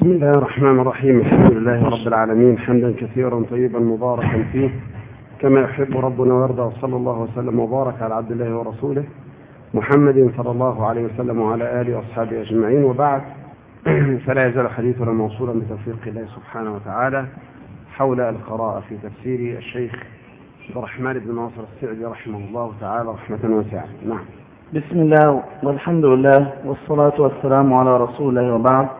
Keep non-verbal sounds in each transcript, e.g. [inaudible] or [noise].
بسم الله الرحمن الرحيم. الحمد لله رب العالمين. حمدا كثيرا طيبا مباركا فيه. كما يحب ربنا ويرضى. وصلى الله وسلم وبارك على عبد الله ورسوله محمد صلى الله عليه وسلم وعلى آله وأصحابه أجمعين. وبعد [clears throat] فلا يزال حديثنا موصولا بتوفيق الله سبحانه وتعالى حول القراءة في تفسير الشيخ عبد الرحمن بن ناصر السعدي رحمه الله تعالى رحمة واسعة. نعم. بسم الله والحمد لله والصلاة والسلام على رسول الله وبعد.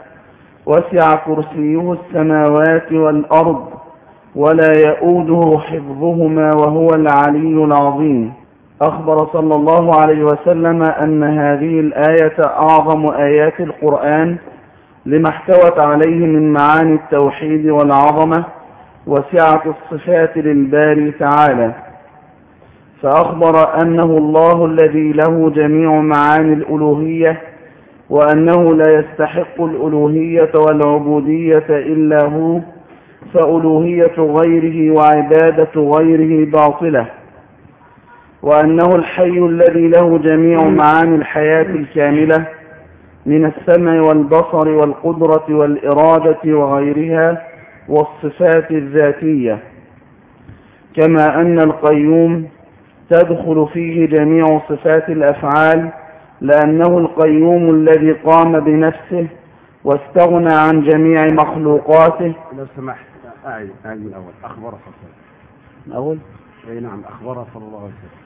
وسع كرسيه السماوات والأرض ولا يؤوده حفظهما وهو العلي العظيم. أخبر صلى الله عليه وسلم أن هذه الآية أعظم آيات القرآن لما احتوت عليه من معاني التوحيد والعظمة وسعة الصفات للباري تعالى. فأخبر أنه الله الذي له جميع معاني الألوهية وأنه لا يستحق الألوهية والعبودية إلا هو فألوهية غيره وعبادة غيره باطلة. وأنه الحي الذي له جميع معاني الحياة الكاملة من السمع والبصر والقدرة والإرادة وغيرها والصفات الذاتية. كما أن القيوم تدخل فيه جميع صفات الأفعال لأنه القيوم الذي قام بنفسه واستغنى عن جميع مخلوقاته. لو سمحت أعيد أعيد من الأول. أخبر صلى الله عليه وسلم. أول أي نعم أخبر صلى الله عليه وسلم.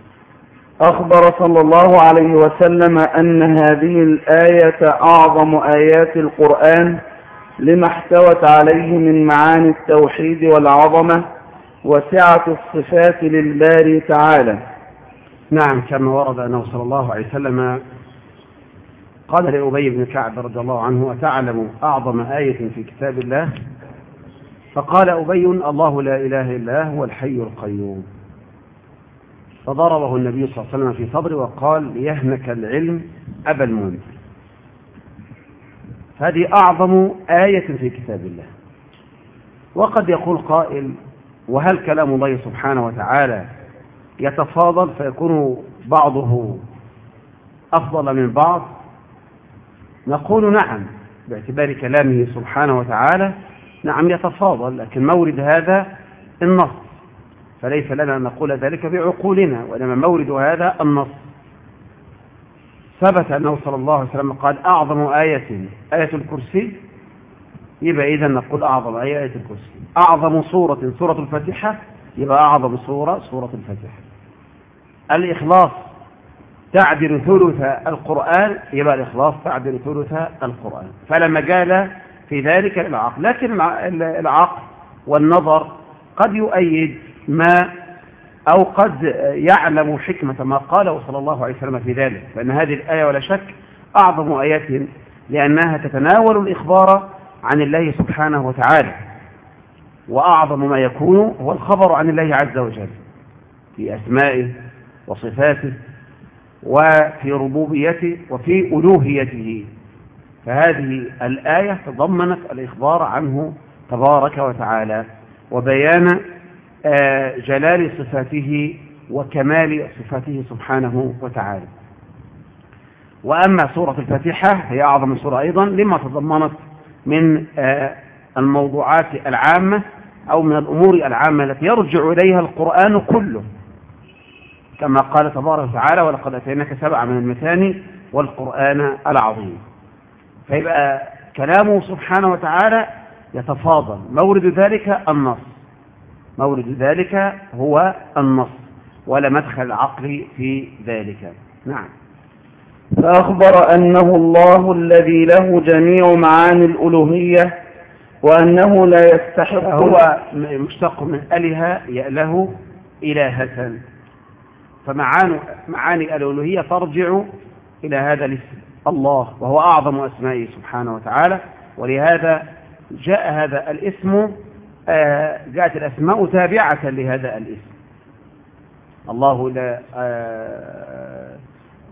أخبر صلى الله عليه وسلم أن هذه الآية أعظم آيات القرآن لما احتوت عليه من معاني التوحيد والعظمة وسعة الصفات للباري تعالى. نعم كما ورد أنه صلى الله عليه وسلم قال لأبي بن كعب رضي الله عنه أتعلم أعظم آية في كتاب الله؟ فقال أبي الله لا إله إلا هو الحي القيوم. فضربه النبي صلى الله عليه وسلم في صدره وقال ليهنك العلم أبا المنذر. هذه أعظم آية في كتاب الله. وقد يقول قائل وهل كلام الله سبحانه وتعالى يتفاضل؟ فيكون بعضه أفضل من بعض. نقول نعم باعتبار كلامه سبحانه وتعالى نعم يتفاضل لكن مورد هذا النص. فليس لنا أن نقول ذلك بعقولنا وإنما مورد هذا النص. ثبت أنه صلى الله عليه وسلم قال أعظم آية آية الكرسي. يبقى إذا نقول أعظم آية آية الكرسي. أعظم سورة سورة الفاتحة. يبقى أعظم سورة سورة الفاتحة. الإخلاص تعدل ثلث القرآن يبقى الإخلاص تعدل ثلث القرآن. فلا مجال في ذلك للعقل. لكن العقل والنظر قد يؤيد ما أو قد يعلم حكمة ما قاله صلى الله عليه وسلم في ذلك. فإن هذه الآية ولا شك أعظم آيات لأنها تتناول الإخبار عن الله سبحانه وتعالى. وأعظم ما يكون هو الخبر عن الله عز وجل في أسمائه وصفاته وفي ربوبيته وفي ألوهيته. فهذه الآية تضمنت الإخبار عنه تبارك وتعالى وبيان جلال صفاته وكمال صفاته سبحانه وتعالى. وأما سورة الفاتحة هي أعظم سورة أيضا لما تضمنت من الموضوعات العامة أو من الأمور العامة التي يرجع إليها القرآن كله. كما قال تبارك وتعالى ولقد أتيناك سبعة من المثاني والقرآن العظيم. فيبقى كلامه سبحانه وتعالى يتفاضل. مورد ذلك النص. مورد ذلك هو النص ولا مدخل العقل في ذلك. نعم. فأخبر أنه الله الذي له جميع معاني الألوهية وأنه لا يستحق هو مشتق من أله يأله إلهة. فمعاني معاني الألوهية ترجع إلى هذا الاسم. الله وهو أعظم أسمائه سبحانه وتعالى. ولهذا جاء هذا الاسم آه، جاءت الأسماء تابعة لهذا الاسم. الله لا آه،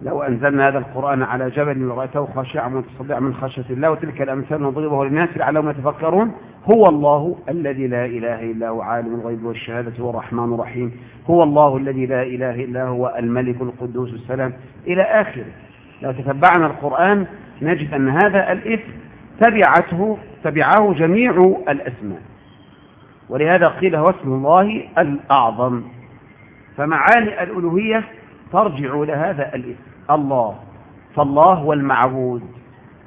لو أنزلنا هذا القرآن على جبل لرأيته خاشعا متصدعا من خشية الله وتلك الأمثال نضربه للناس لعلهم يتفكرون هو الله الذي لا إله إلا هو عالم الغيب والشهادة هو الرحمن الرحيم هو الله الذي لا إله إلا هو الملك القدوس السلام. إلى آخره. لو تتبعنا القرآن نجد أن هذا الإثم تبعته تبعه جميع الأسماء. ولهذا قيل هو اسم الله الأعظم. فمعاني الألوهية ترجع إلى هذا الاسم الله فالله هو المعبود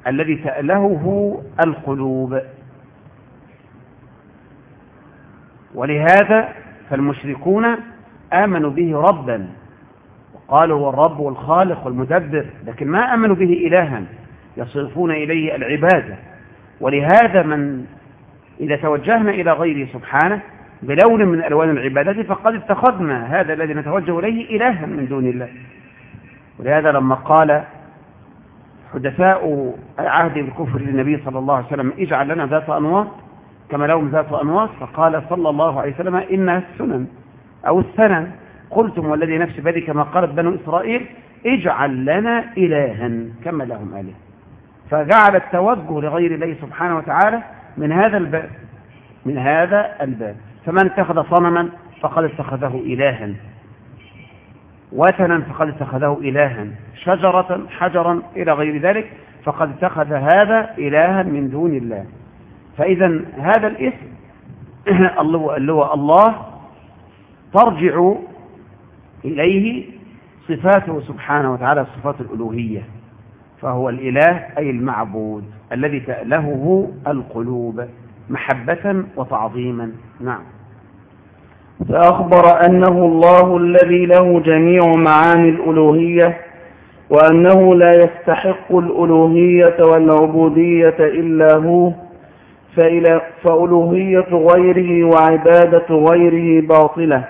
الذي تألهه القلوب. ولهذا فالمشركون آمنوا به ربا. وقالوا هو الرب والخالق والمدبر لكن ما آمنوا به إلها يصرفون إليه العبادة. ولهذا من إذا توجهنا إلى غيره سبحانه بلون من ألوان العبادة فقد اتخذنا هذا الذي نتوجه إليه إلها من دون الله. ولهذا لما قال حدثاء عهد الكفر للنبي صلى الله عليه وسلم اجعل لنا ذات أنواط كما لهم ذات أنواط فقال صلى الله عليه وسلم إنها السنن أو السنن. قلتم والذي نفس بيدي كما قالت بنو إسرائيل اجعل لنا إلها كما لهم آله. فجعل التوجه لغير الله سبحانه وتعالى من هذا الباب من هذا الباب. فمن اتخذ صنما فقد اتخذه إلها. وثنا فقد اتخذه إلها شجرة حجرا إلى غير ذلك فقد اتخذ هذا إلها من دون الله. فإذا هذا الاسم [clears throat] اللي هو الله ترجع إليه صفاته سبحانه وتعالى صفات الألوهية فهو الإله أي المعبود الذي تألهه القلوب محبة وتعظيما. نعم. فأخبر أنه الله الذي له جميع معاني الألوهية وأنه لا يستحق الألوهية والعبودية إلا هو فألوهية غيره وعبادة غيره باطلة.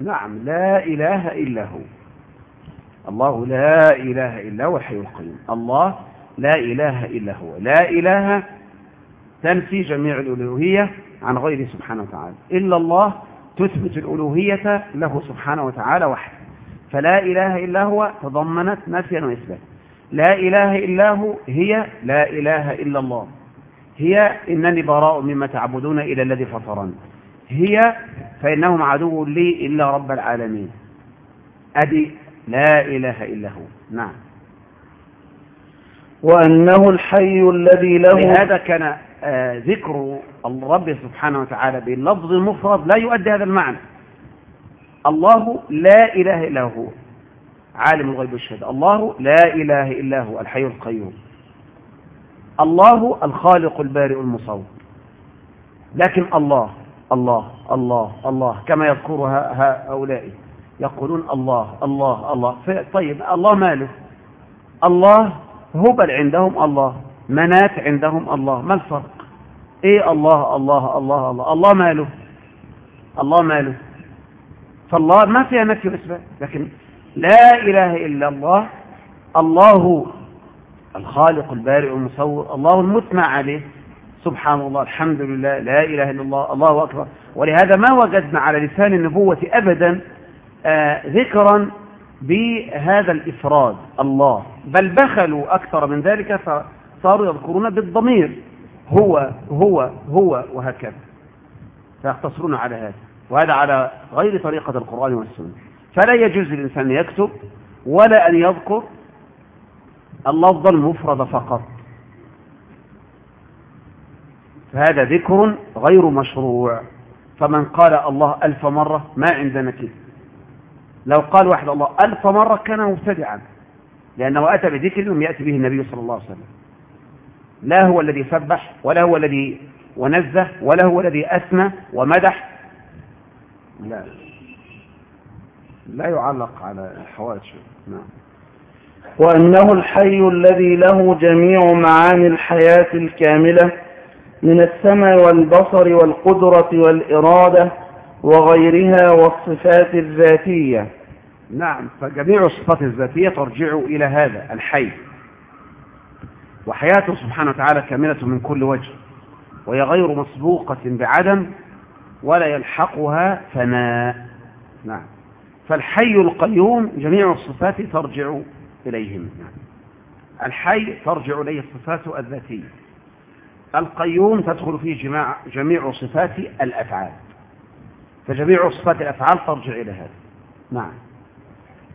نعم لا إله إلا هو. الله لا إله إلا هو الحي القيوم. الله لا إله إلا هو. لا إله تنفي جميع الألوهية عن غيره سبحانه وتعالى. إلا الله تثبت الألوهية له سبحانه وتعالى وحده. فلا إله إلا هو تضمنت نفيا وإثبات. لا إله إلا هو هي لا إله إلا الله. هي إنني براء مما تعبدون إلى الذي فطرني. هي فإنهم عدو لي إلا رب العالمين. أدي لا إله إلا هو. نعم. وأنه الحي الذي له لهذا كان ذكر الرب سبحانه وتعالى باللفظ المفرد لا يؤدي هذا المعنى. الله لا إله إلا هو. عالم الغيب والشهادة. الله لا إله إلا هو الحي القيوم. الله الخالق البارئ المصور. لكن الله الله الله الله كما يذكرها هؤلاء. يقولون الله الله الله. طيب الله ماله؟ الله هبل عندهم الله منات عندهم الله. ما الفرق؟ إيه الله الله الله الله الله ماله؟ الله ماله. فالله ما فيها نفي وإثبات لكن لا إله إلا الله الله الخالق البارئ المصور الله المثنى عليه. سبحان الله الحمد لله لا إله إلا الله الله أكبر. ولهذا ما وجدنا على لسان النبوة أبدا آه ذكرا بهذا الإفراد الله. بل بخلوا أكثر من ذلك فصاروا يذكرون بالضمير. هو هو هو وهكذا. فيقتصرون على هذا. وهذا على غير طريقة القرآن والسنة. فلا يجوز للإنسان أن يكتب ولا أن يذكر اللفظ المفرد فقط. فهذا ذكر غير مشروع. فمن قال الله ألف مرة ما عندنا كده لو قال واحد الله ألف مرة كان مبتدعا. لأنه أتى بذكر لم يأتي به النبي صلى الله عليه وسلم. لا هو الذي سبح ولا هو الذي ونزه ولا هو الذي أثنى ومدح. لا. لا يعلق على الحوادث نعم. وأنه الحي الذي له جميع معاني الحياة الكاملة من السمع والبصر والقدرة والإرادة وغيرها والصفات الذاتية. نعم فجميع الصفات الذاتية ترجع إلى هذا الحي. وحياته سبحانه وتعالى كاملة من كل وجه وهي غير مسبوقة بعدم ولا يلحقها فناء نعم. فالحي القيوم جميع الصفات ترجع إليهم. الحي ترجع إليه الصفات الذاتية. القيوم تدخل فيه جميع صفات الأفعال. فجميع صفات الأفعال ترجع إلى هذا. نعم.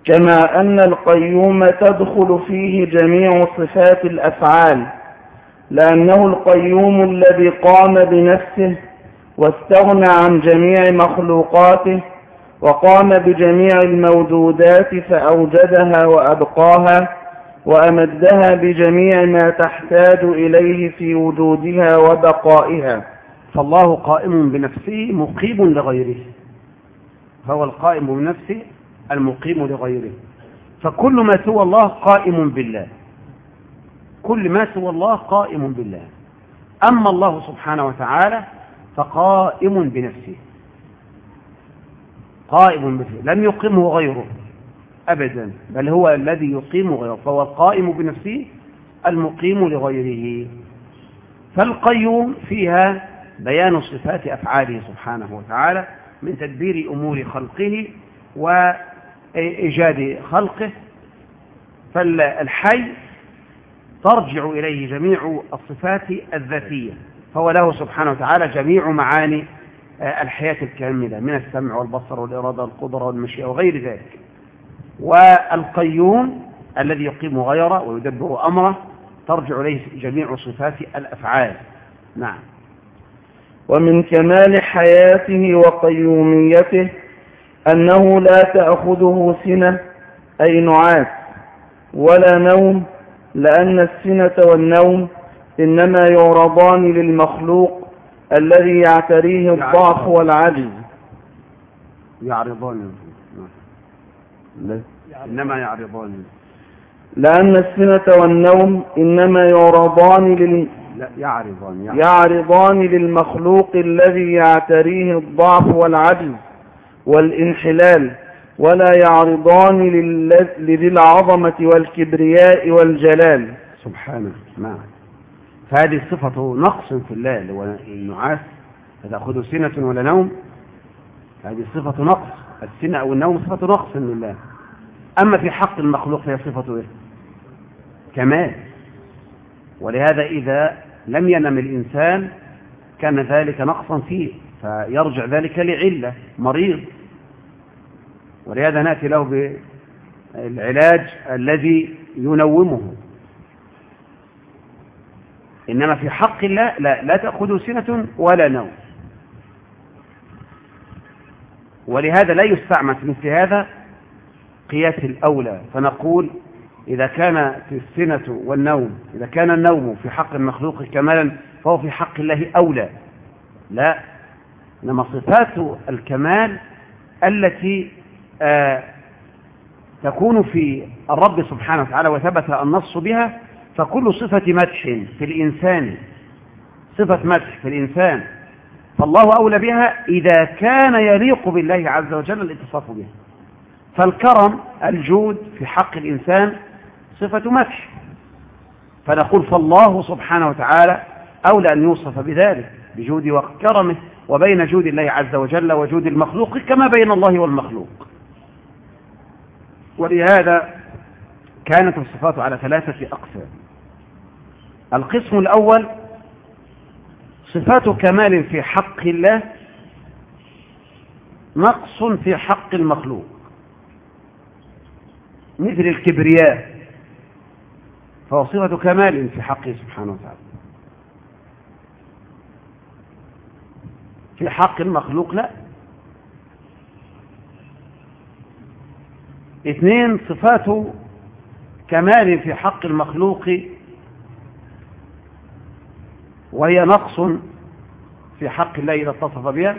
كما أن القيوم تدخل فيه جميع صفات الأفعال لأنه القيوم الذي قام بنفسه واستغنى عن جميع مخلوقاته وقام بجميع الموجودات فأوجدها وأبقاها وأمدها بجميع ما تحتاج إليه في وجودها وبقائها. فالله قائم بنفسه مقيم لغيره. فهو القائم بنفسه المقيم لغيره. فكل ما سوى الله قائم بالله. كل ما سوى الله قائم بالله. أما الله سبحانه وتعالى فقائم بنفسه. قائم بنفسه. لم يقيمه غيره. أبدا. بل هو الذي يقيم غيره. فهو القائم بنفسه المقيم لغيره. فالقيوم فيها بيان صفات أفعاله سبحانه وتعالى من تدبير أمور خلقه وإيجاد خلقه فالحي ترجع إليه جميع الصفات الذاتية فهو له سبحانه وتعالى جميع معاني الحياة الكاملة من السمع والبصر والإرادة والقدرة والمشيئة وغير ذلك. والقيوم الذي يقيم غيره ويدبر أمره ترجع إليه جميع صفات الأفعال. نعم. ومن كمال حياته وقيوميته أنه لا تأخذه سنة أي نعاس ولا نوم لأن السنة والنوم إنما يعرضان للمخلوق الذي يعتريه الضعف والعجز يعرضان إنما يعرضان لأن السنة والنوم إنما يعرضان لل... لا يعرضان يعرضان, يعرضان للمخلوق الذي يعتريه الضعف والعجز والانحلال ولا يعرضان لذي العظمة والكبرياء والجلال. سبحانه. نعم. فهذه صفة نقص في الله اللي هو النعاس فتأخذ سنة ولا نوم؟ هذه صفة نقص. السنة أو النوم صفة نقص لله أما في حق المخلوق فهي صفة إيه؟ كمال. ولهذا إذا لم ينم الإنسان كان ذلك نقصا فيه فيرجع ذلك لعلة مريض. ولهذا نأتي له بالعلاج الذي ينومه. إنما في حق الله لا, لا تأخذه سنة ولا نوم. ولهذا لا يستعمل في مثل هذا قياس الأولى. فنقول إذا كان في السنة والنوم إذا كان النوم في حق المخلوق كمالا فهو في حق الله أولى. لا إنما صفات الكمال التي تكون في الرب سبحانه وتعالى وثبت النص بها فكل صفة مدح في الإنسان صفة مدح في الإنسان فالله أولى بها إذا كان يليق بالله عز وجل الاتصاف بها. فالكرم الجود في حق الإنسان صفة مدح. فنقول فالله سبحانه وتعالى أولى أن يوصف بذلك بجود وكرمه وبين جود الله عز وجل وجود المخلوق كما بين الله والمخلوق. ولهذا كانت الصفات على ثلاثة أقسام. القسم الأول صفات كمال في حق الله نقص في حق المخلوق. مثل الكبرياء فهو صفة كمال في حقه سبحانه وتعالى. في حق المخلوق لا. اثنين صفات كمال في حق المخلوق وهي نقص في حق الله إذا اتصف بها.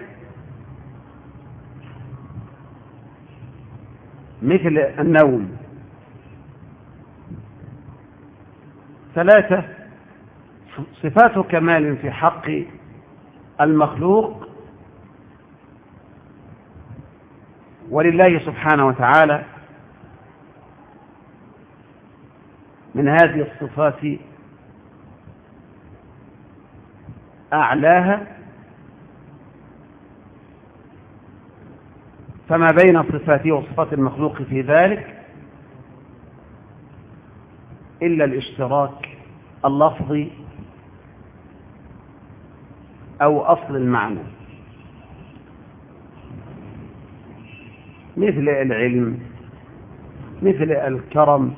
مثل النوم. ثلاثة صفات كمال في حق المخلوق. ولله سبحانه وتعالى من هذه الصفات أعلاها فما بين صفاته وصفات المخلوق في ذلك إلا الاشتراك اللفظي أو أصل المعنى. مثل العلم مثل الكرم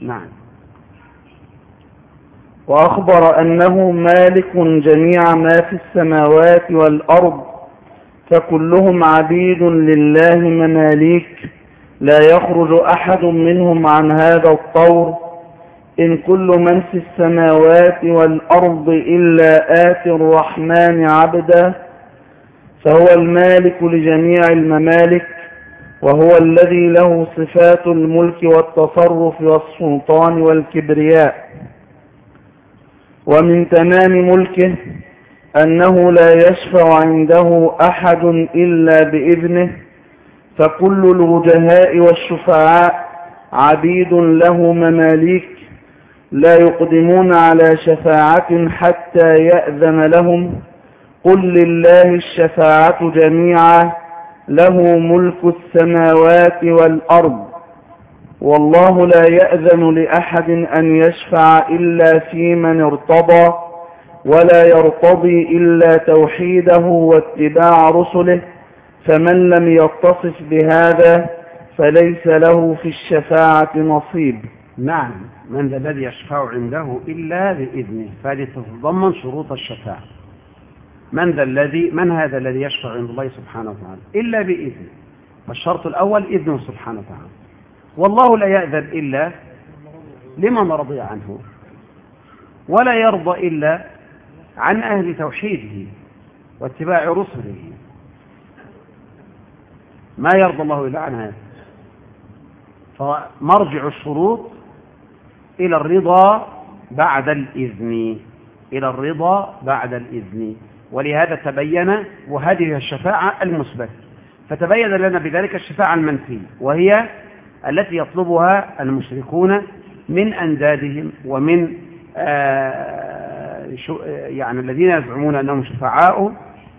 نعم. وأخبر أنه مالك جميع ما في السماوات والأرض فكلهم عبيد لله مماليك لا يخرج أحد منهم عن هذا الطور إن كل من في السماوات والأرض إلا آتي الرحمن عبدا فهو المالك لجميع الممالك وهو الذي له صفات الملك والتصرف والسلطان والكبرياء. ومن تمام ملكه أنه لا يشفع عنده أحد إلا بإذنه فكل الوجهاء والشفعاء عبيد له مماليك لا يقدمون على شفاعة حتى يأذن لهم قل لله الشفاعة جميعا له ملك السماوات والأرض. والله لا يأذن لأحد أن يشفع إلا في من ارتضى ولا يرتضي إلا توحيده واتباع رسله فمن لم يتصف بهذا فليس له في الشفاعة نصيب. نعم من ذا الذي يشفع عنده إلا بإذنه فهذه تتضمن شروط الشفاعة. من ذا الذي من هذا الذي يشفع عند الله سبحانه وتعالى؟ إلا بإذنه. فالشرط الأول إذنه سبحانه وتعالى. والله لا يأذن إلا لمن رضي عنه ولا يرضى إلا عن أهل توحيده واتباع رسله. ما يرضى الله إلا عن هذا. فمرجع الشروط إلى الرضا بعد الإذن إلى الرضا بعد الإذن. ولهذا تبين وهذه الشفاعة المثبتة. فتبين لنا بذلك الشفاعة المنفية وهي التي يطلبها المشركون من أندادهم ومن آه يعني الذين يزعمون أنهم شفعاء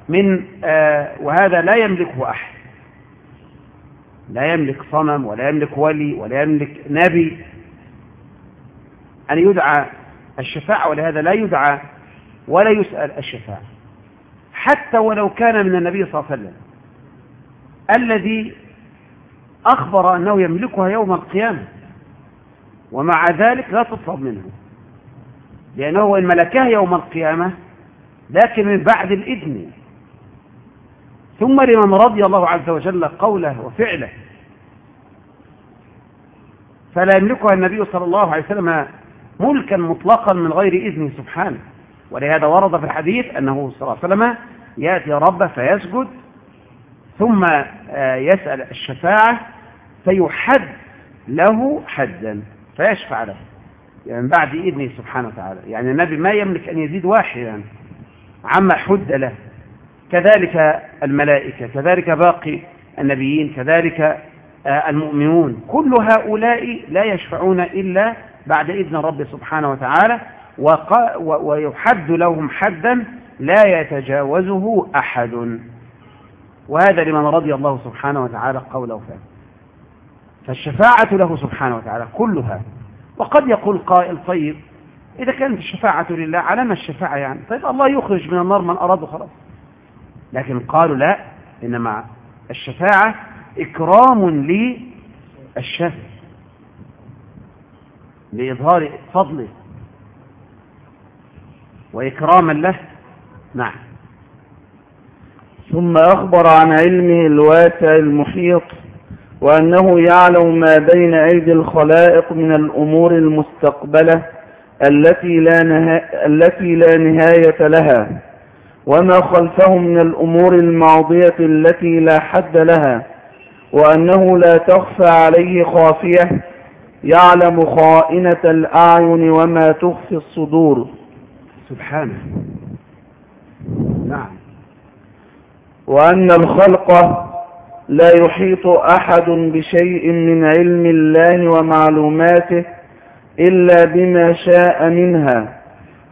من آه وهذا لا يملكه أحد. لا يملك صنم ولا يملك ولي ولا يملك نبي. أن يدعى الشفاعة ولهذا لا يدعى ولا يسأل الشفاعة. حتى ولو كان من النبي صلى الله عليه وسلم الذي أخبر أنه يملكها يوم القيامة. ومع ذلك لا تطلب منه. لأنه إن ملكها يوم القيامة لكن من بعد الإذن. ثم لمن رضي الله عز وجل قوله وفعله. فلا يملكها النبي صلى الله عليه وسلم ملكا مطلقا من غير إذنه سبحانه. ولهذا ورد في الحديث أنه صلى الله عليه وسلم يأتي ربه فيسجد ثم يسأل الشفاعة فيحد له حدا فيشفع له يعني بعد إذنه سبحانه وتعالى. يعني النبي ما يملك أن يزيد واحدا عما حد له. كذلك الملائكة كذلك باقي النبيين كذلك المؤمنون. كل هؤلاء لا يشفعون إلا بعد إذن الرب سبحانه وتعالى ويحد لهم حدا لا يتجاوزه أحد. وهذا لمن رضي الله سبحانه وتعالى قوله فيه فالشفاعة له سبحانه وتعالى كلها. وقد يقول قائل طيب إذا كانت الشفاعة لله على ما الشفاعة يعني؟ طيب الله يخرج من النار من أراد خلاص لكن قالوا لا إنما الشفاعة إكرام للشافع لإظهار فضله. وإكراما له نعم. ثم أخبر عن علمه الواسع المحيط وأنه يعلم ما بين أيدي الخلائق من الأمور المستقبلة التي لا, نها... التي لا نهاية لها وما خلفهم من الأمور الماضية التي لا حد لها وأنه لا تخفى عليه خافية يعلم خائنة الأعين وما تخفي الصدور. سبحانه نعم وأن الخلق لا يحيط أحد بشيء من علم الله ومعلوماته إلا بما شاء منها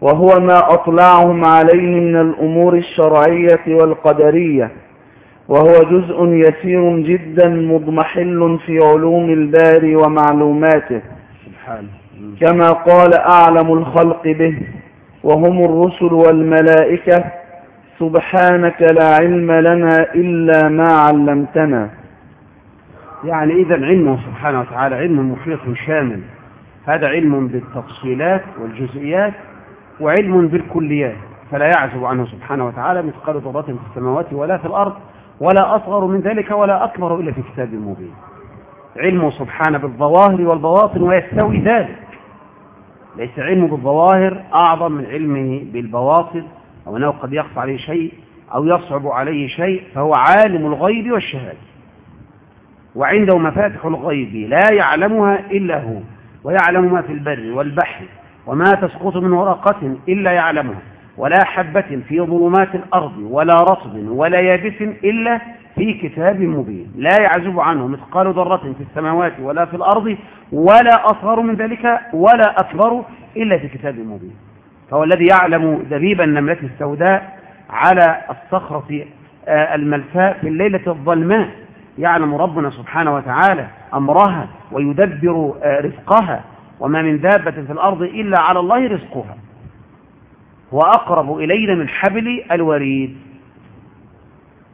وهو ما أطلعهم عليه من الأمور الشرعية والقدرية وهو جزء يسير جدا مضمحل في علوم الباري ومعلوماته. كما قال أعلم الخلق به وهم الرسل والملائكة سبحانك لا علم لنا إلا ما علمتنا. يعني إذا علمه سبحانه وتعالى علم محيط شامل. هذا علم بالتفصيلات والجزئيات وعلم بالكليات. فلا يعزب عنه سبحانه وتعالى مثقال ذرة في السماوات ولا في الأرض ولا أصغر من ذلك ولا أكبر إلا في كتاب مبين. علمه سبحانه بالظواهر والبواطن ويستوي ذلك. ليس علمه بالظواهر أعظم من علمه بالبواطن. أو أنه قد يخفى عليه شيء أو يصعب عليه شيء فهو عالم الغيب والشهادة. وعنده مفاتح الغيب لا يعلمها إلا هو ويعلم ما في البر والبحر وما تسقط من ورقة إلا يعلمها ولا حبة في ظلمات الأرض ولا رطب ولا يابس إلا في كتاب مبين. لا يعزب عنه مثقال ذرة في السماوات ولا في الأرض ولا أصغر من ذلك ولا أكبر إلا في كتاب مبين. فهو الذي يعلم دبيب النملة السوداء على الصخرة آه، الملفاء في الليلة الظلماء. يعلم ربنا سبحانه وتعالى أمرها ويدبر آه، رزقها وما من دابة في الأرض إلا على الله رزقها. وأقرب إلينا من حبل الوريد.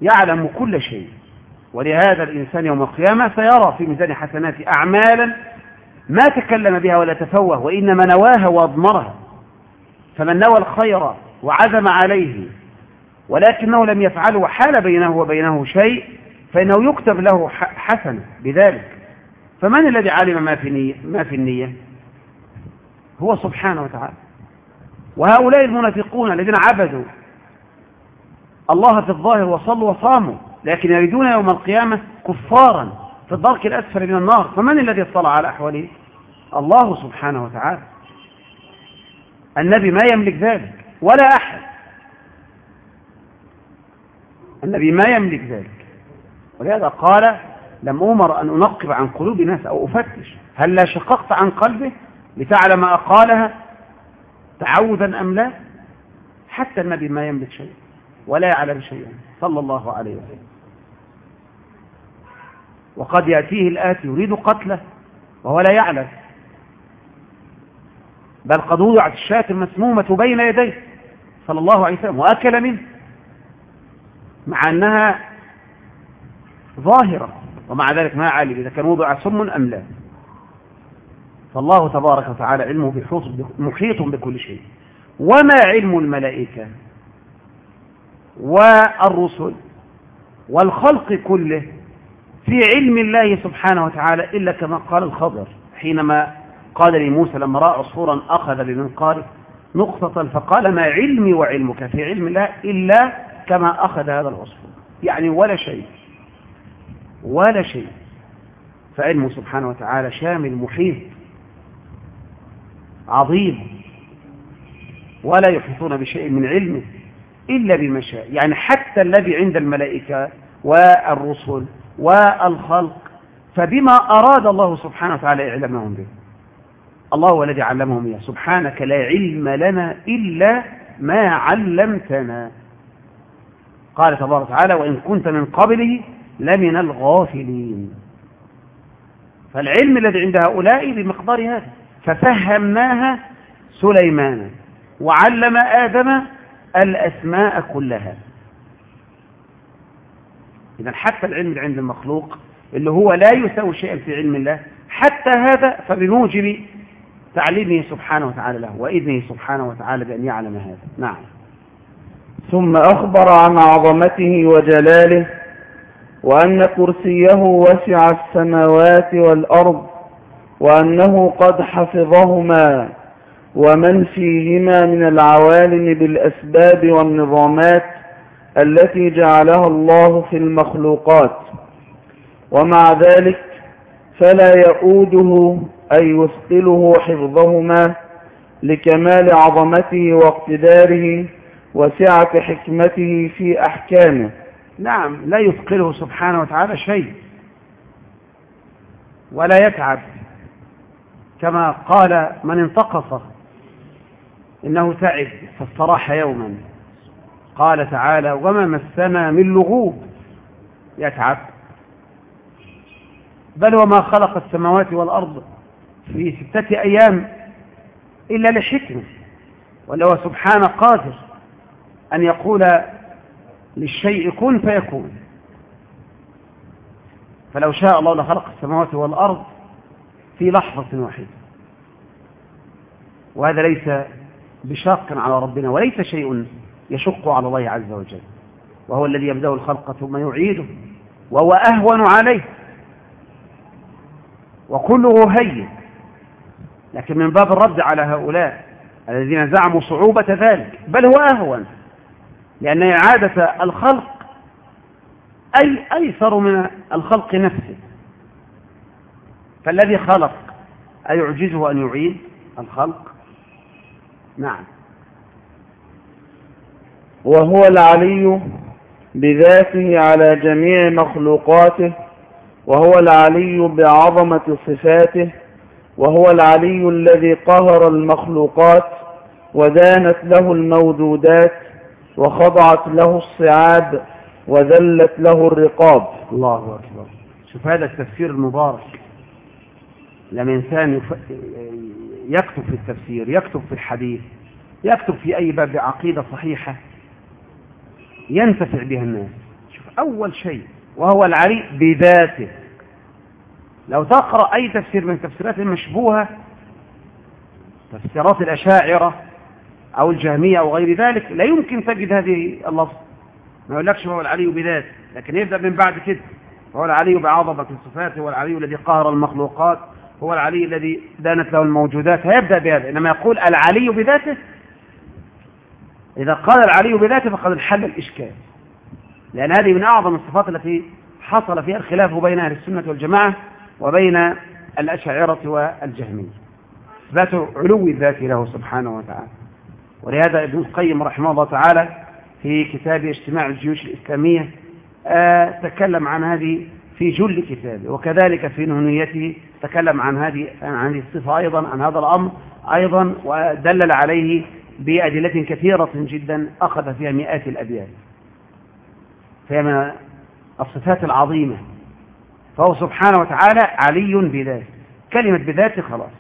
يعلم كل شيء. ولهذا الإنسان يوم القيامة سيرى في ميزان حسنات أعمالا ما تكلم بها ولا تفوه وإنما نواها وأضمرها. فمن نوى الخير وعزم عليه ولكنه لم يفعله وحال بينه وبينه شيء فإنه يكتب له حسنة بذلك. فمن الذي علم ما في النية, ما في النية؟ هو سبحانه وتعالى. وهؤلاء المنافقون الذين عبدوا الله في الظاهر وصلوا وصاموا لكن يريدون يوم القيامة كفارا في الدرك الأسفل من النار. فمن الذي اطلع على أحواله الله سبحانه وتعالى؟ النبي ما يملك ذلك ولا أحد. النبي ما يملك ذلك. ولهذا قال لم أمر أن أنقب عن قلوب ناس أو أفتش. هل لا شققت عن قلبه لتعلم أقالها تعوذا أم لا؟ حتى النبي ما يملك شيء ولا يعلم شيئا. صلى الله عليه وسلم. وقد يأتيه الآتي يريد قتله وهو لا يعلم. بل قد وضعت الشاة المسمومة بين يديه صلى الله عليه وسلم وأكل منه مع أنها ظاهرة ومع ذلك ما علم إذا كان وضع سم أم لا. فالله تبارك وتعالى علمه محيط بكل شيء. وما علم الملائكة؟ والرسل؟ والخلق كله في علم الله سبحانه وتعالى إلا كما قال الخضر حينما قال لموسى لما رأى عصفورا أخذ بمنقاره نقطة فقال ما علمي وعلمك في علم الله إلا كما أخذ هذا العصفور. يعني ولا شيء ولا شيء. فعلمه سبحانه وتعالى شامل محيط عظيم. ولا يحيطون بشيء من علمه إلا بما شاء يعني حتى الذي عند الملائكة والرسل والخلق فبما أراد الله سبحانه وتعالى إعلامهم به. الله هو الذي علمهم إياه. سبحانك لا علم لنا إلا ما علمتنا. قال تبارك وتعالى وإن كنت من قبله لمن الغافلين. فالعلم الذي عند هؤلاء بمقدار هذا ففهمناها سليمان وعلم آدم الأسماء كلها. إذا حتى العلم اللي عند المخلوق اللي هو لا يساوي شيئا في علم الله حتى هذا فبموجب تعليمه سبحانه وتعالى له وإذنه سبحانه وتعالى بأن يعلم هذا. نعم. ثم أخبر عن عظمته وجلاله وأن كرسيه وسع السماوات والأرض وأنه قد حفظهما ومن فيهما من العوالم بالأسباب والنظامات التي جعلها الله في المخلوقات. ومع ذلك فلا يؤوده أي يثقله حفظهما لكمال عظمته واقتداره وسعة حكمته في أحكامه. نعم لا يثقله سبحانه وتعالى شيء ولا يتعب. كما قال من انتقص إنه تعب فاستراح يوما. قال تعالى وما مسنا من لغوب. يتعب. بل وما خلق السماوات والأرض في ستة أيام إلا لحكمة ولو سبحانه قادر أن يقول للشيء كن فيكون. فلو شاء الله لخلق السماوات والأرض في لحظة واحدة. وهذا ليس بشاق على ربنا وليس شيء يشق على الله عز وجل. وهو الذي يبدأ الخلق ثم يعيده وهو أهون عليه. وكله هين. لكن من باب الرد على هؤلاء الذين زعموا صعوبة ذلك بل هو أهون لأن إعادة الخلق أي أيسر من الخلق نفسه. فالذي خلق أيعجزه أن يعيد الخلق؟ نعم. وهو العلي بذاته على جميع مخلوقاته وهو العلي بعظمة صفاته وهو العلي الذي قهر المخلوقات ودانت له الموجودات وخضعت له الصعاب وذلت له الرقاب. الله أكبر. شوف هذا التفسير المبارك. لما إنسان يكتب في التفسير يكتب في الحديث يكتب في أي باب عقيدة صحيحة ينتفع بها الناس. شوف أول شيء وهو العلي بذاته. لو تقرأ أي تفسير من التفسيرات المشبوهة تفسيرات الأشاعرة أو الجهمية أو غير ذلك لا يمكن تجد هذه اللفظ. ما يقولكش هو العلي بذاته لكن يبدأ من بعد كده. هو العلي بعظمة الصفات هو العلي الذي قهر المخلوقات هو العلي الذي دانت له الموجودات هيبدأ بهذا. إنما يقول العلي بذاته إذا قال العلي بذاته فقد انحل الإشكال. لأن هذه من أعظم الصفات التي حصل فيها الخلاف بين أهل السنة والجماعة. وبين الأشاعرة والجهمية. إثبات علو الذات له سبحانه وتعالى. ولهذا ابن القيم رحمه الله تعالى في كتاب اجتماع الجيوش الإسلامية آه تكلم عن هذه في جل كتابه وكذلك في نهنيته تكلم عن هذه عن هذه الصفة أيضا عن هذا الأمر أيضا ودلل عليه بأدلة كثيرة جدا أخذ فيها مئات الأبيات فهي من الصفات العظيمة فهو سبحانه وتعالى علي بذاته كلمة بذاته خلاص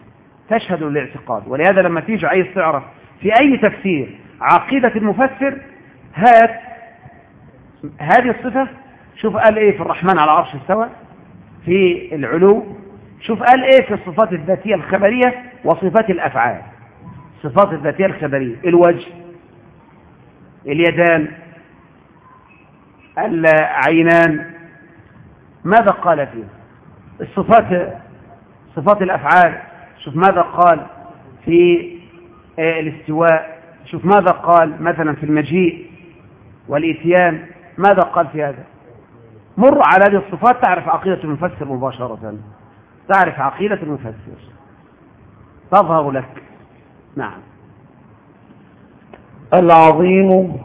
تشهد للاعتقاد ولهذا لما تيجي عايز تعرف في أي تفسير عقيدة المفسر هات هذه الصفة. شوف قال إيه في الرحمن على عرش استوى في العلو. شوف قال إيه في الصفات الذاتية الخبرية وصفات الأفعال. الصفات الذاتية الخبرية. الوجه اليدان العينان ماذا قال فيه؟ الصفات صفات الأفعال شوف ماذا قال في الاستواء شوف ماذا قال مثلا في المجيء والإتيان ماذا قال في هذا؟ مر على هذه الصفات تعرف عقيدة المفسر مباشرة. تعرف عقيدة المفسر. تظهر لك. نعم. العظيم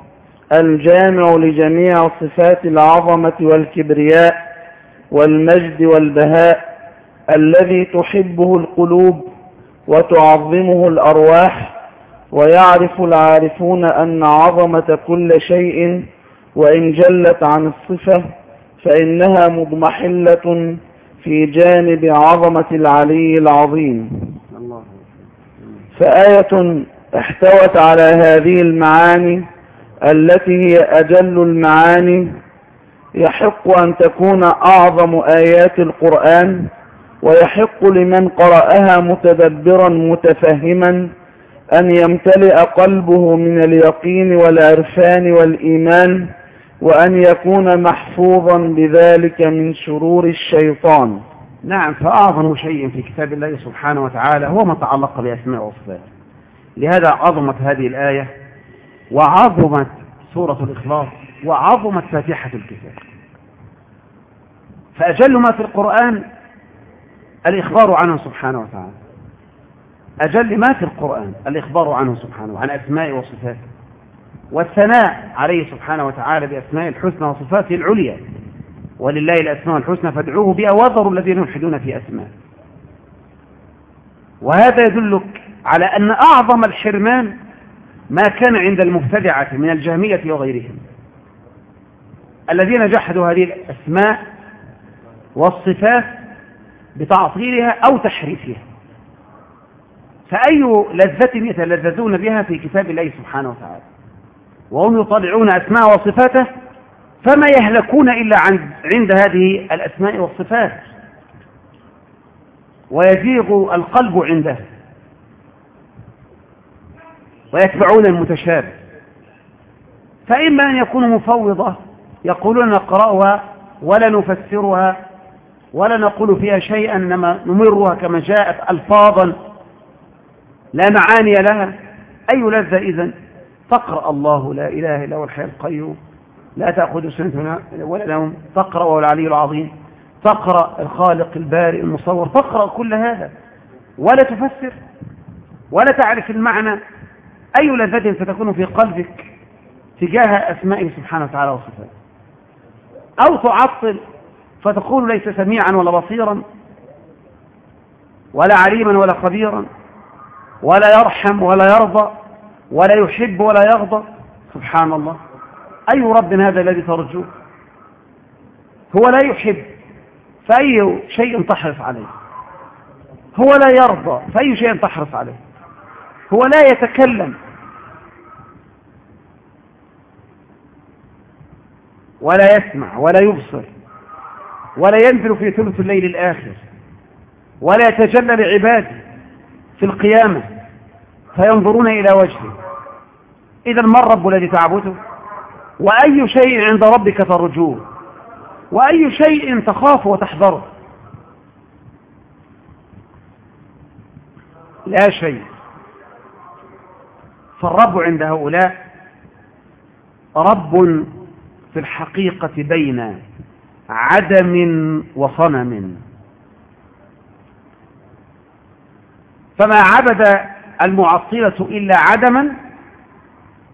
الجامع لجميع صفات العظمة والكبرياء. والمجد والبهاء الذي تحبه القلوب وتعظمه الأرواح ويعرف العارفون أن عظمة كل شيء وإن جلت عن الصفة فإنها مضمحلة في جانب عظمة العلي العظيم. فآية احتوت على هذه المعاني التي هي أجل المعاني يحق أن تكون أعظم آيات القرآن ويحق لمن قرأها متدبرا متفهما أن يمتلئ قلبه من اليقين والعرفان والإيمان وأن يكون محفوظا بذلك من شرور الشيطان. نعم فأعظم شيء في كتاب الله سبحانه وتعالى هو ما تعلق بأسماء وصفات لهذا عظمت هذه الآية وعظمت سورة الإخلاص. وعظمت فاتحة الكتاب. فأجل ما في القرآن الإخبار عنه سبحانه وتعالى. أجل ما في القرآن الإخبار عنه سبحانه عن أسماء وصفاته. والثناء عليه سبحانه وتعالى بأسماء الحسنى وصفاته العليا. ولله الأسماء الحسنى فادعوه بها وذروا الذين يلحدون في أسماء وهذا يدلك على أن أعظم الحرمان ما كان عند المبتدعة من الجهمية وغيرهم. الذين جحدوا هذه الأسماء والصفات بتعطيلها أو تحريفها. فأي لذة يتلذذون بها في كتاب الله سبحانه وتعالى؟ وهم يطلعون أسماء وصفاته فما يهلكون إلا عند هذه الأسماء والصفات. ويزيغ القلب عنده. ويتبعون المتشابه. فإما أن يكونوا مفوضة يقولون نقرأها ولا نفسرها ولا نقول فيها شيئا إنما نمرها كما جاءت ألفاظا لا معاني لها. أي لذة إذن؟ تقرأ الله لا إله إلا هو الحي القيوم. لا تأخذ سنة ولا نوم. تقرأ وهو العلي العظيم. تقرأ الخالق البارئ المصور. تقرأ كل هذا. ولا تفسر ولا تعرف المعنى. أي لذة ستكون في قلبك تجاه أسمائه سبحانه وتعالى وصفاته؟ أو تعطل فتقول ليس سميعا ولا بصيرا ولا عليما ولا خبيرا ولا يرحم ولا يرضى ولا يحب ولا يغضب سبحان الله. أي رب هذا الذي ترجوه؟ هو لا يحب فأي شيء تحرص عليه؟ هو لا يرضى فأي شيء تحرص عليه؟ هو لا يتكلم ولا يسمع ولا يبصر ولا ينزل في ثلث الليل الآخر ولا يتجلى لعباده في القيامة فينظرون إلى وجهه. إذا ما الرب الذي تعبده؟ وأي شيء عند ربك ترجوه؟ وأي شيء تخاف وتحذره؟ لا شيء. فالرب عند هؤلاء رب في الحقيقة بين عدم وصنم. فما عبد المعطلة إلا عدما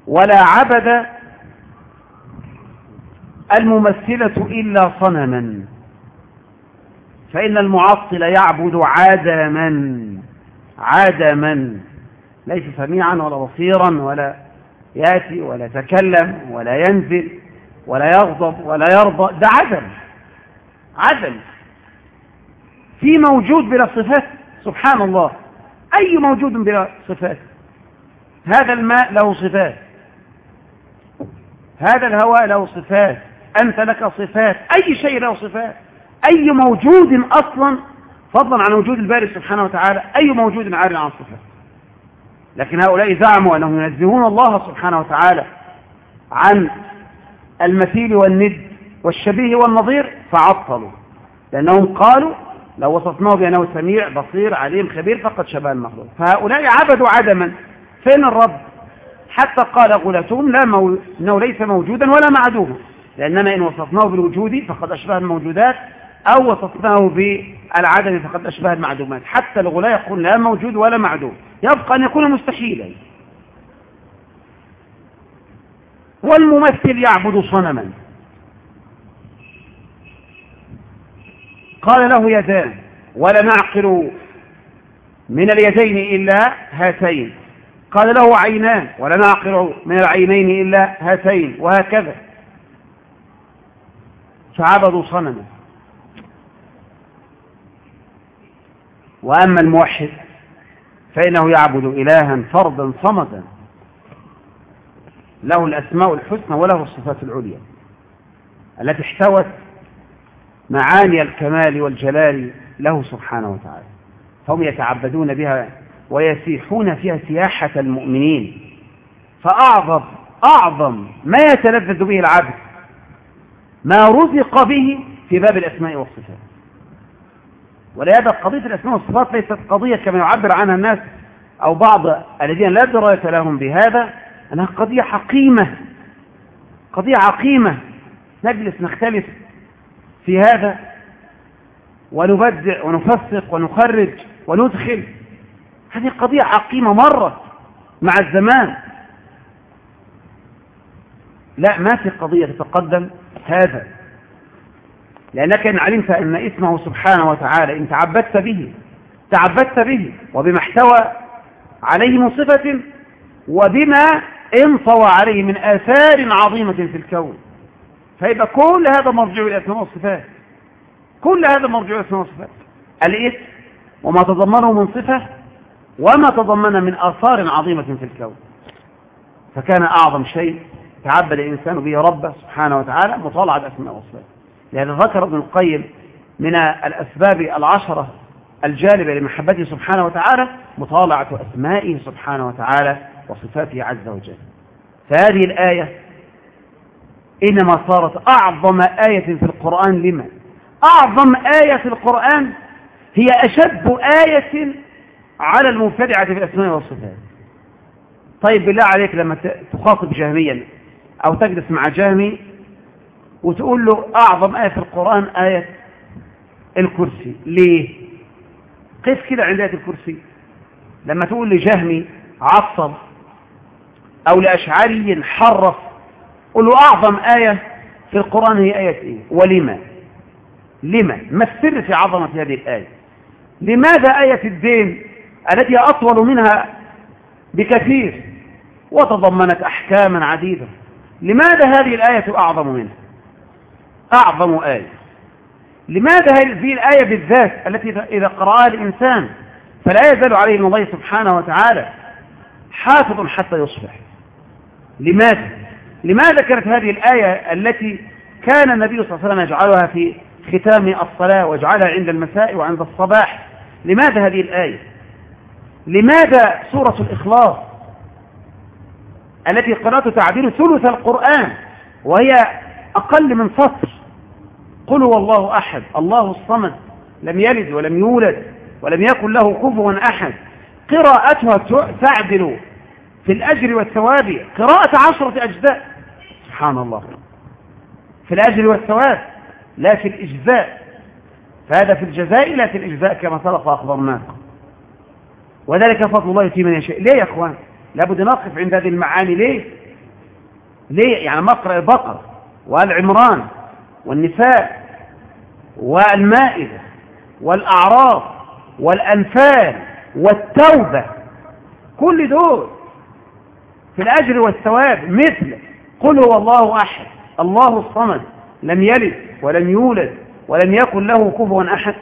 ولا عبد الممثلة إلا صنما. فإن المعطل يعبد عدما عدما ليس سميعا ولا بصيرا ولا يأتي ولا يتكلم ولا ينزل. ولا يغضب ولا يرضى. ده عدم. عدم. في موجود بلا صفات سبحان الله. أي موجود بلا صفات؟ هذا الماء له صفات. هذا الهواء له صفات. أنت لك صفات. أي شيء له صفات. أي موجود أصلا فضلا عن وجود الباري سبحانه وتعالى أي موجود عار عن صفات لكن هؤلاء زعموا أنهم ينزهون الله سبحانه وتعالى عن المثيل والند والشبيه والنظير فعطلوا. لأنهم قالوا لو وصفناه بأنه سميع بصير عليم خبير فقد شبه المخلوق. فهؤلاء عبدوا عدما. فين الرب؟ حتى قال غلاتهم لا مو... إنه ليس موجودا ولا معدوما. لأننا إن وصفناه بالوجود فقد أشبه الموجودات أو وصفناه بالعدم فقد أشبه المعدومات. حتى الغلاة يقول لا موجود ولا معدوم. يبقى أن يكون مستحيلا. والممثل يعبد صنما. قال له يدان ولا نعقل من اليدين إلا هاتين. قال له عينان ولا نعقل من العينين إلا هاتين وهكذا. فعبدوا صنما. وأما الموحد فإنه يعبد إلها فردا صمدا. له الأسماء الحسنى وله الصفات العليا التي احتوت معاني الكمال والجلال له سبحانه وتعالى. هم يتعبدون بها ويسيحون فيها سياحة المؤمنين. فأعظم أعظم ما يتلذذ به العبد ما رزق به في باب الأسماء والصفات. ولهذا قضية الأسماء والصفات ليست قضية كما يعبر عنها الناس أو بعض الذين لا دراية لهم بهذا أنها قضية حقيمة. قضية عقيمة. نجلس نختلف في هذا ونبدع ونفسق ونخرج وندخل. هذه قضية عقيمة مرت مع الزمان. لا ما في قضية تتقدم هذا. لأنك إن علمت أن اسمه سبحانه وتعالى إن تعبدت به تعبدت به وبما احتوى عليه من صفة وبما انطوى عليه من آثار عظيمة في الكون. فيبقى كل هذا مرجع إلى الأسماء والصفات كل هذا مرجع إلى الأسماء والصفات الاسم وما تضمنه من صفة وما تضمن من آثار عظيمة في الكون. فكان أعظم شيء تعبد الإنسان به ربه سبحانه وتعالى مطالعة الأسماء والصفات. لأن ذكر ابن القيم من الأسباب العشرة الجالبة لمحبته سبحانه وتعالى مطالعة أسمائه سبحانه وتعالى وصفاته عز وجل. فهذه الآية إنما صارت أعظم آية في القرآن. لما؟ أعظم آية في القرآن هي أشد آية على المبتدعة في الأسماء والصفات. طيب بالله عليك لما تخاطب جهميا أو تجلس مع جهمي وتقول له أعظم آية في القرآن آية الكرسي. ليه؟ قف كده عند آية الكرسي. لما تقول لجهمي عصب أو لأشعري حرف قل له أعظم آية في القرآن هي آية إيه؟ ولما؟ لما؟ ما السر في عظمة هذه الآية؟ لماذا آية الدين التي أطول منها بكثير وتضمنت أحكاما عديدة لماذا هذه الآية أعظم منها؟ أعظم آية. لماذا هذه الآية بالذات التي إذا قرأها الإنسان فلا يزال عليه من الله سبحانه وتعالى حافظ حتى يصبح؟ لماذا؟ لماذا كانت هذه الآية التي كان النبي صلى الله عليه وسلم يجعلها في ختام الصلاة واجعلها عند المساء وعند الصباح؟ لماذا هذه الآية؟ لماذا سورة الإخلاص التي قرأت تعديل ثلث القرآن وهي أقل من سطر؟ قل هو الله أحد الله الصمد لم يلد ولم يولد ولم يكن له كفوا أحد. قراءتها تعدل في الأجر والثواب قراءة عشرة أجزاء. سبحان الله. في الأجر والثواب لا في الإجزاء. فهذا في الجزاء لا في الإجزاء كما سبق أخبرناكم وذلك فضل الله في من يشاء. ليه يا أخوان؟ لابد نقف عند هذه المعاني. ليه؟ ليه؟ يعني مقرأ البقر والعمران والنساء. والمائدة والأعراف والأنفال والتوبة. كل دول في الأجر والثواب مثل قل هو الله أحد الله الصمد لم يلد ولم يولد ولم يكن له كفوا أحد.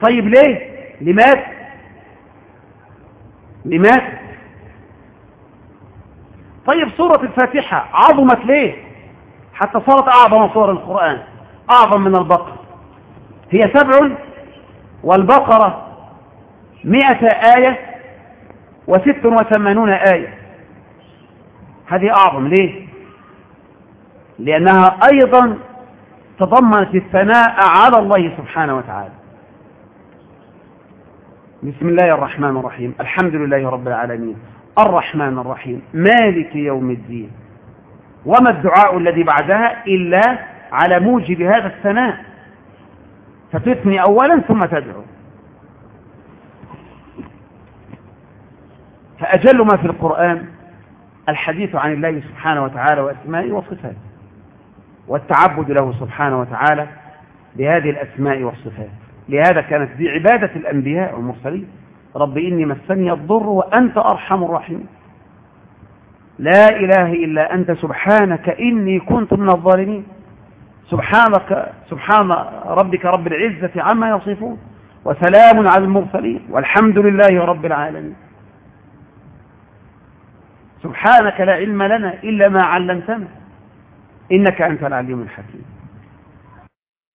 طيب ليه؟ لماذا؟ لماذا؟ طيب سورة الفاتحة عظمت ليه؟ حتى صارت أعظم صور القرآن. أعظم من البقرة هي سبع والبقرة مئة آية وست وثمانون آية. هذه أعظم. ليه؟ لأنها أيضا تضمنت الثناء على الله سبحانه وتعالى. بسم الله الرحمن الرحيم. الحمد لله رب العالمين. الرحمن الرحيم. مالك يوم الدين. وما الدعاء الذي بعدها إلا على موجب هذا الثناء. فتثني أولا ثم تدعو. فأجل ما في القرآن الحديث عن الله سبحانه وتعالى وأسمائه وصفاته والتعبد له سبحانه وتعالى بهذه الأسماء والصفات. لهذا كانت دي عبادة الأنبياء والمرسلين رب إني مسني الضر وأنت أرحم الراحمين. لا إله إلا أنت سبحانك إني كنت من الظالمين. سبحانك سبحان ربك رب العزة عما يصفون وسلام على المرسلين والحمد لله رب العالمين. سبحانك لا علم لنا إلا ما علمتنا إنك أنت العليم الحكيم.